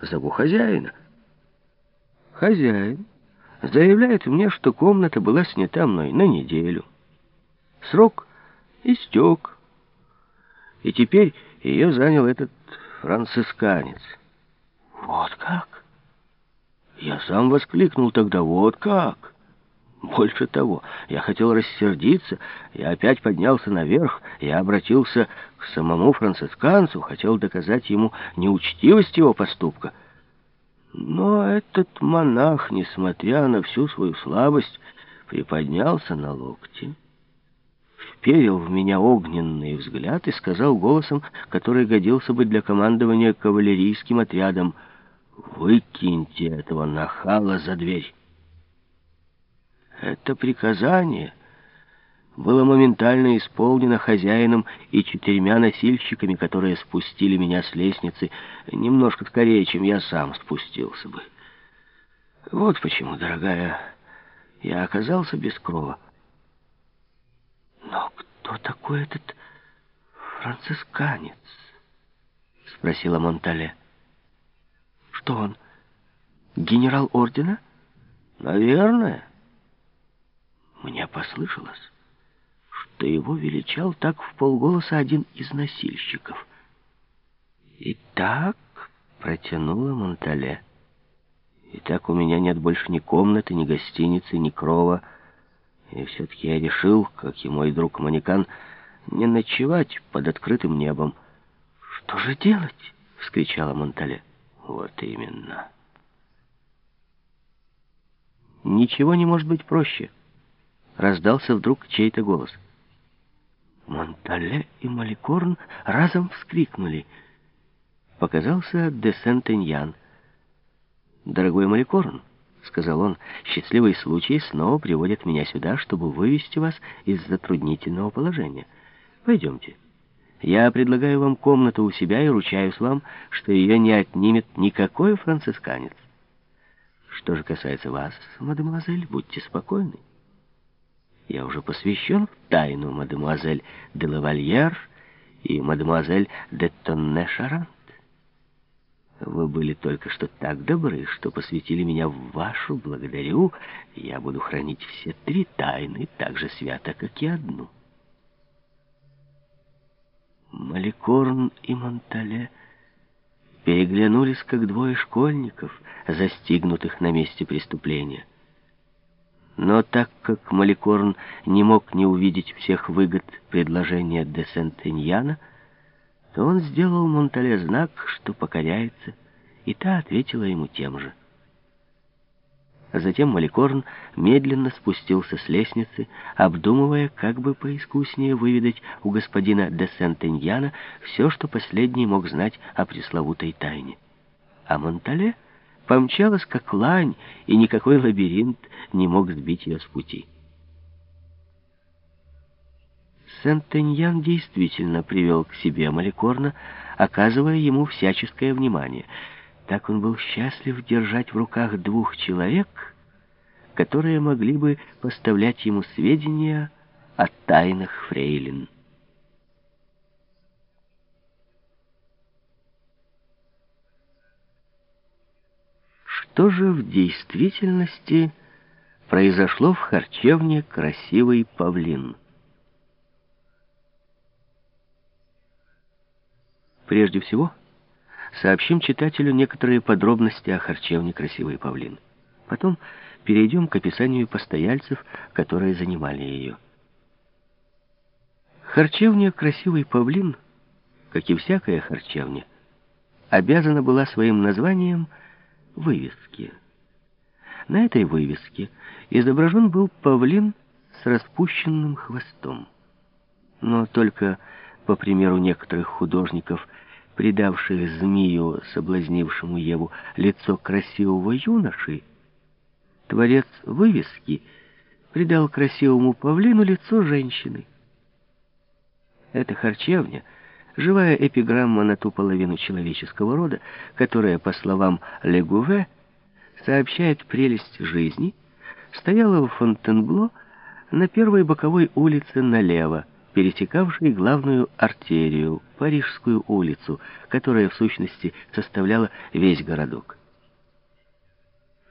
зову хозяина. Хозяин заявляет мне, что комната была снята мной на неделю. Срок истек, и теперь ее занял этот францисканец. Вот как? Я сам воскликнул тогда, вот как? Больше того, я хотел рассердиться, я опять поднялся наверх, я обратился к самому францисканцу, хотел доказать ему неучтивость его поступка. Но этот монах, несмотря на всю свою слабость, приподнялся на локти, вперил в меня огненный взгляд и сказал голосом, который годился бы для командования кавалерийским отрядом, «Выкиньте этого нахала за дверь». Это приказание было моментально исполнено хозяином и четырьмя носильщиками, которые спустили меня с лестницы немножко скорее, чем я сам спустился бы. Вот почему, дорогая, я оказался без крова. Но кто такой этот францисканец? Спросила Монтале. Что он, генерал ордена? Наверное. Мне послышалось, что его величал так в полголоса один из носильщиков. «И так», — протянула Монтале, — «и так у меня нет больше ни комнаты, ни гостиницы, ни крова. И все-таки я решил, как и мой друг Манекан, не ночевать под открытым небом». «Что же делать?» — вскричала Монтале. «Вот именно». «Ничего не может быть проще» раздался вдруг чей-то голос. Монтале и Маликорн разом вскрикнули. Показался де Сентеньян. «Дорогой Маликорн», — сказал он, — «счастливый случай снова приводит меня сюда, чтобы вывести вас из затруднительного положения. Пойдемте. Я предлагаю вам комнату у себя и ручаюсь вам, что ее не отнимет никакой францисканец. Что же касается вас, мадемуазель, будьте спокойны. Я уже посвящен в тайну мадемуазель де лавальер и мадемуазель де Тонне-Шарант. Вы были только что так добры, что посвятили меня в вашу. Благодарю. Я буду хранить все три тайны так же свято, как и одну. Маликорн и Монтале переглянулись, как двое школьников, застигнутых на месте преступления. Но так как Маликорн не мог не увидеть всех выгод предложения де Сентеньяна, то он сделал Монтале знак, что покоряется, и та ответила ему тем же. Затем Маликорн медленно спустился с лестницы, обдумывая, как бы поискуснее выведать у господина де Сентеньяна все, что последний мог знать о пресловутой тайне. А Монтале помчалась как лань, и никакой лабиринт не мог сбить ее с пути. Сент-Эньян действительно привел к себе Маликорна, оказывая ему всяческое внимание. Так он был счастлив держать в руках двух человек, которые могли бы поставлять ему сведения о тайнах фрейлин. Что же в действительности произошло в харчевне «Красивый павлин»? Прежде всего, сообщим читателю некоторые подробности о харчевне «Красивый павлин». Потом перейдем к описанию постояльцев, которые занимали ее. Харчевня «Красивый павлин», как и всякая харчевня, обязана была своим названием – вывеске. На этой вывеске изображен был павлин с распущенным хвостом. Но только, по примеру некоторых художников, придавших змею, соблазнившему Еву, лицо красивого юноши, творец вывески придал красивому павлину лицо женщины. Эта харчевня — живая эпиграмма на ту половину человеческого рода, которая, по словам Легуве, сообщает прелесть жизни, стояла в Фонтенбло на первой боковой улице налево, пересекавшей главную артерию, Парижскую улицу, которая в сущности составляла весь городок.